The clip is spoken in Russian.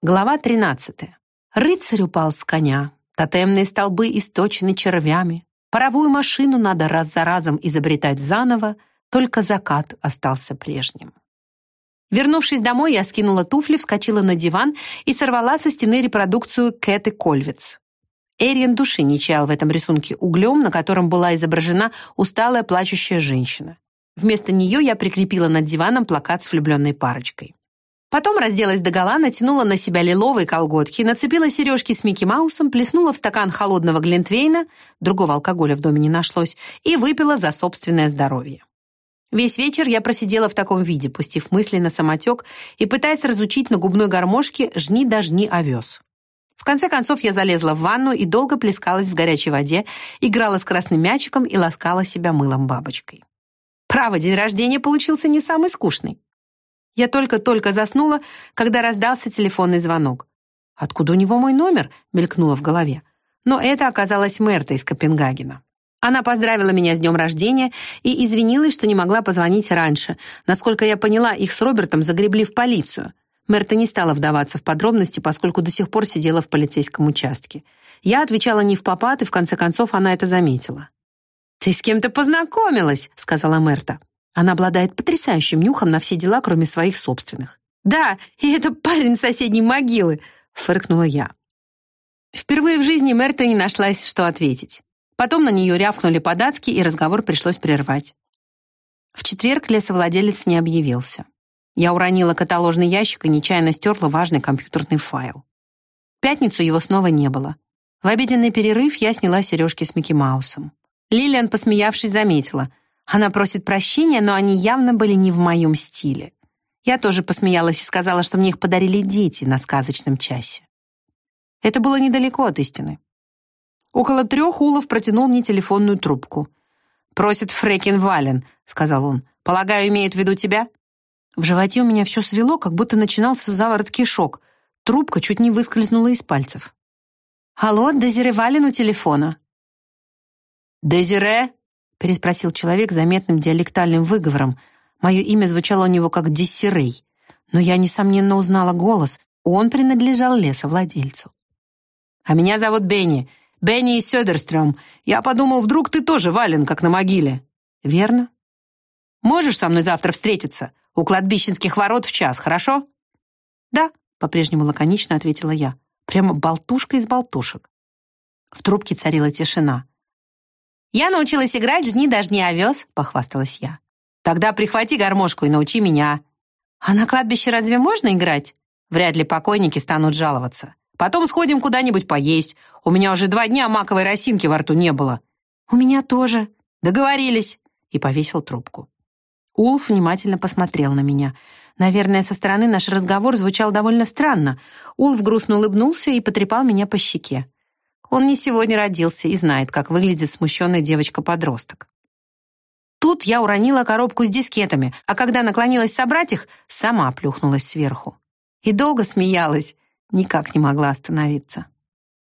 Глава 13. Рыцарь упал с коня. Тотемные столбы источены червями. Паровую машину надо раз за разом изобретать заново, только закат остался прежним. Вернувшись домой, я скинула туфли, вскочила на диван и сорвала со стены репродукцию Кэты Кольвиц. Эриен души не чаял в этом рисунке углем, на котором была изображена усталая плачущая женщина. Вместо нее я прикрепила над диваном плакат с влюбленной парочкой. Потом разделась догола, натянула на себя лиловые колготки, нацепила сережки с Микки Маусом, плеснула в стакан холодного глинтвейна, другого алкоголя в доме не нашлось, и выпила за собственное здоровье. Весь вечер я просидела в таком виде, пустив мысли на самотек и пытаясь разучить на губной гармошке «жни да жни овес». В конце концов я залезла в ванну и долго плескалась в горячей воде, играла с красным мячиком и ласкала себя мылом бабочкой. Право, день рождения получился не самый скучный. Я только-только заснула, когда раздался телефонный звонок. «Откуда у него мой номер?» — мелькнуло в голове. Но это оказалась Мерта из Копенгагена. Она поздравила меня с днем рождения и извинилась, что не могла позвонить раньше. Насколько я поняла, их с Робертом загребли в полицию. Мерта не стала вдаваться в подробности, поскольку до сих пор сидела в полицейском участке. Я отвечала не в попад, и в конце концов она это заметила. «Ты с кем-то познакомилась», — сказала Мерта. Она обладает потрясающим нюхом на все дела, кроме своих собственных. «Да, и это парень соседней могилы», — фыркнула я. Впервые в жизни Мерта не нашлась, что ответить. Потом на нее рявкнули по-датски, и разговор пришлось прервать. В четверг лесовладелец не объявился. Я уронила каталожный ящик и нечаянно стерла важный компьютерный файл. В пятницу его снова не было. В обеденный перерыв я сняла сережки с Микки Маусом. Лилиан, посмеявшись, заметила — она просит прощения, но они явно были не в моем стиле. Я тоже посмеялась и сказала, что мне их подарили дети на сказочном часе. Это было недалеко от истины. Около трех Улов протянул мне телефонную трубку. «Просит Фрекин Вален», — сказал он. «Полагаю, имеет в виду тебя?» В животе у меня все свело, как будто начинался заворот кишок. Трубка чуть не выскользнула из пальцев. «Алло, Дезире Вален у телефона». «Дезире?» Переспросил человек заметным диалектальным выговором. Мое имя звучало у него как Диссерей, но я, несомненно, узнала голос. Он принадлежал лесовладельцу. «А меня зовут Бенни. Бенни из Сёдерстрём. Я подумал, вдруг ты тоже вален, как на могиле». «Верно». «Можешь со мной завтра встретиться? У кладбищенских ворот в час, хорошо?» «Да», — по-прежнему лаконично ответила я. Прямо болтушка из болтушек. В трубке царила тишина. «Я научилась играть «Жни, дожни, овес», — похвасталась я. «Тогда прихвати гармошку и научи меня». «А на кладбище разве можно играть?» «Вряд ли покойники станут жаловаться. Потом сходим куда-нибудь поесть. У меня уже два дня маковой росинки во рту не было». «У меня тоже». «Договорились». И повесил трубку. Улф внимательно посмотрел на меня. Наверное, со стороны наш разговор звучал довольно странно. Улф грустно улыбнулся и потрепал меня по щеке. Он не сегодня родился и знает, как выглядит смущенная девочка-подросток. Тут я уронила коробку с дискетами, а когда наклонилась собрать их, сама плюхнулась сверху. И долго смеялась, никак не могла остановиться.